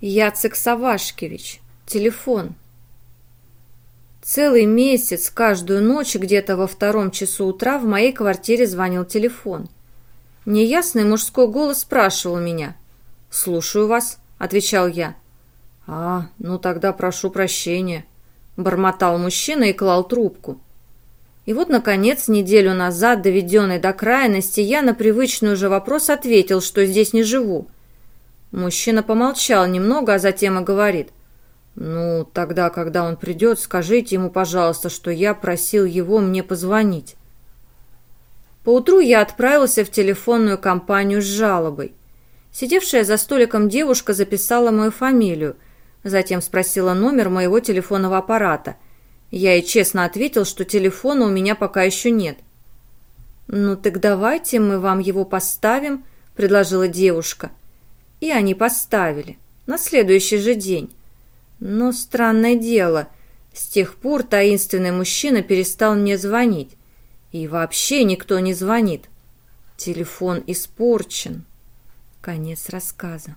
Яцек Савашкевич. Телефон. Целый месяц, каждую ночь, где-то во втором часу утра в моей квартире звонил телефон. Неясный мужской голос спрашивал меня. «Слушаю вас», — отвечал я. «А, ну тогда прошу прощения», — бормотал мужчина и клал трубку. И вот, наконец, неделю назад, доведенный до крайности, я на привычный уже вопрос ответил, что здесь не живу. Мужчина помолчал немного, а затем и говорит. «Ну, тогда, когда он придет, скажите ему, пожалуйста, что я просил его мне позвонить». Поутру я отправился в телефонную компанию с жалобой. Сидевшая за столиком девушка записала мою фамилию, затем спросила номер моего телефонного аппарата – я ей честно ответил, что телефона у меня пока еще нет. «Ну так давайте мы вам его поставим», — предложила девушка. И они поставили. На следующий же день. Но странное дело, с тех пор таинственный мужчина перестал мне звонить. И вообще никто не звонит. Телефон испорчен. Конец рассказа.